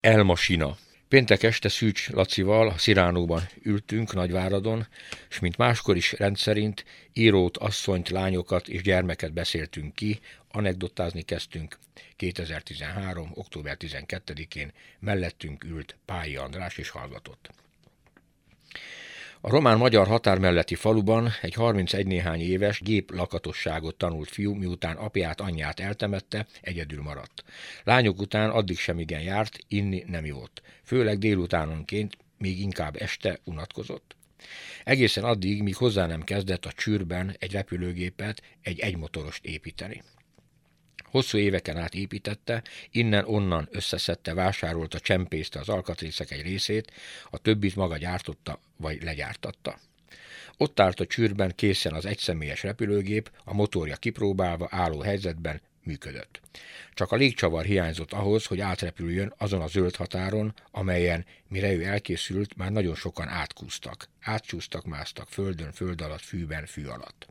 Elmasina. Péntek este Szűcs Lacival Sziránóban ültünk Nagyváradon, és mint máskor is rendszerint írót, asszonyt, lányokat és gyermeket beszéltünk ki, anekdotázni kezdtünk. 2013. október 12-én mellettünk ült Pályi András és hallgatott. A román-magyar határ melletti faluban egy 31 néhány éves gép lakatosságot tanult fiú, miután apját, anyját eltemette, egyedül maradt. Lányok után addig sem igen járt, inni nem jót. Főleg délutánonként, még inkább este unatkozott. Egészen addig, míg hozzá nem kezdett a csűrben egy repülőgépet, egy egymotorost építeni. Hosszú éveken át építette, innen-onnan összeszedte, vásárolta, csempészte az alkatrészek egy részét, a többit maga gyártotta vagy legyártatta. Ott állt a csűrben készen az egyszemélyes repülőgép, a motorja kipróbálva, álló helyzetben működött. Csak a légcsavar hiányzott ahhoz, hogy átrepüljön azon a zöld határon, amelyen, mire ő elkészült, már nagyon sokan átkúztak. Átcsúsztak, másztak földön, föld alatt, fűben, fű alatt.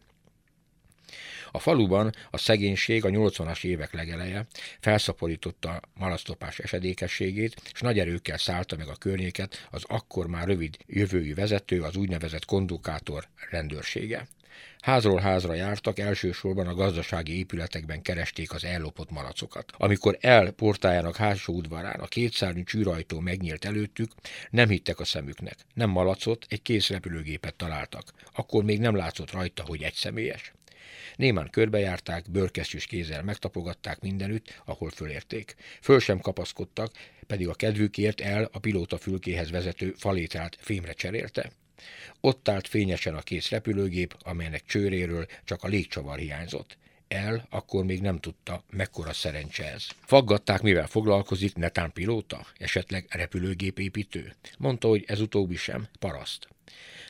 A faluban a szegénység a 80-as évek legeleje felszaporította malasztopás esedékességét, és nagy erőkkel szállta meg a környéket az akkor már rövid jövőjű vezető, az úgynevezett kondukátor rendőrsége. Házról házra jártak, elsősorban a gazdasági épületekben keresték az ellopott malacokat. Amikor el portájának hátsó udvarán a kétszárnyú csűrajtó megnyílt előttük, nem hittek a szemüknek. Nem malacot, egy kész repülőgépet találtak. Akkor még nem látszott rajta, hogy egy személyes. Némán körbejárták, bőrkesztyűs kézzel megtapogatták mindenütt, ahol fölérték. Föl sem kapaszkodtak, pedig a kedvükért el a pilóta fülkéhez vezető falétrát fémre cserélte. Ott állt fényesen a kész repülőgép, amelynek csőréről csak a légcsavar hiányzott. El akkor még nem tudta, mekkora szerencse ez. Faggatták, mivel foglalkozik, netán pilóta, esetleg repülőgépépítő. Mondta, hogy ez utóbbi sem, paraszt.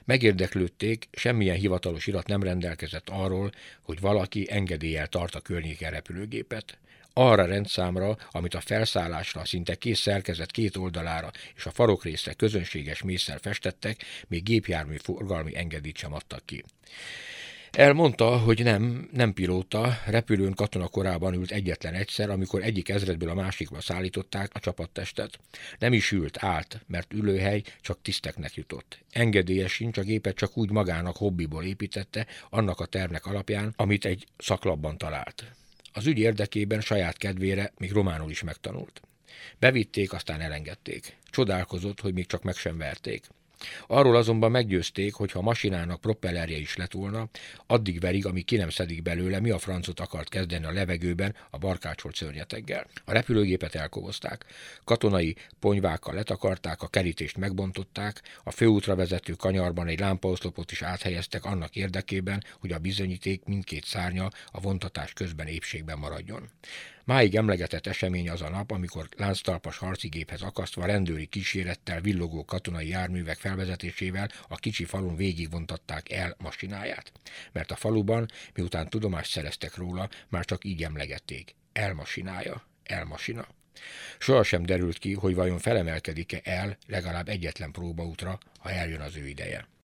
Megérdeklődték, semmilyen hivatalos irat nem rendelkezett arról, hogy valaki engedéllyel tart a környéken repülőgépet. Arra rendszámra, amit a felszállásra szinte kész szerkezet két oldalára és a farokrészre közönséges mészsel festettek, még gépjármű forgalmi engedélyt sem adtak ki. Elmondta, hogy nem, nem pilóta, repülőn katona korában ült egyetlen egyszer, amikor egyik ezredből a másikba szállították a csapattestet. Nem is ült, állt, mert ülőhely csak tiszteknek jutott. Engedélye sincs, a gépet csak úgy magának hobbiból építette, annak a tervnek alapján, amit egy szaklapban talált. Az ügy érdekében saját kedvére még románul is megtanult. Bevitték, aztán elengedték. Csodálkozott, hogy még csak meg sem verték. Arról azonban meggyőzték, hogy ha masinának propellerje is lett volna, addig verig, amíg ki nem szedik belőle, mi a francot akart kezdeni a levegőben a barkácsolt szörnyeteggel. A repülőgépet elkovozták. Katonai ponyvákkal letakarták, a kerítést megbontották, a főútra vezető kanyarban egy lámpaoszlopot is áthelyeztek annak érdekében, hogy a bizonyíték mindkét szárnya a vontatás közben épségben maradjon. Máig emlegetett esemény az a nap, amikor lánctalpas harcigéphez akasztva rendőri kísérettel villogó katonai járművek felvezetésével a kicsi falun végigvontatták el masináját. Mert a faluban, miután tudomást szereztek róla, már csak így emlegették. Elmasinája, elmasina. Sohasem derült ki, hogy vajon felemelkedik-e el legalább egyetlen próbaútra, ha eljön az ő ideje.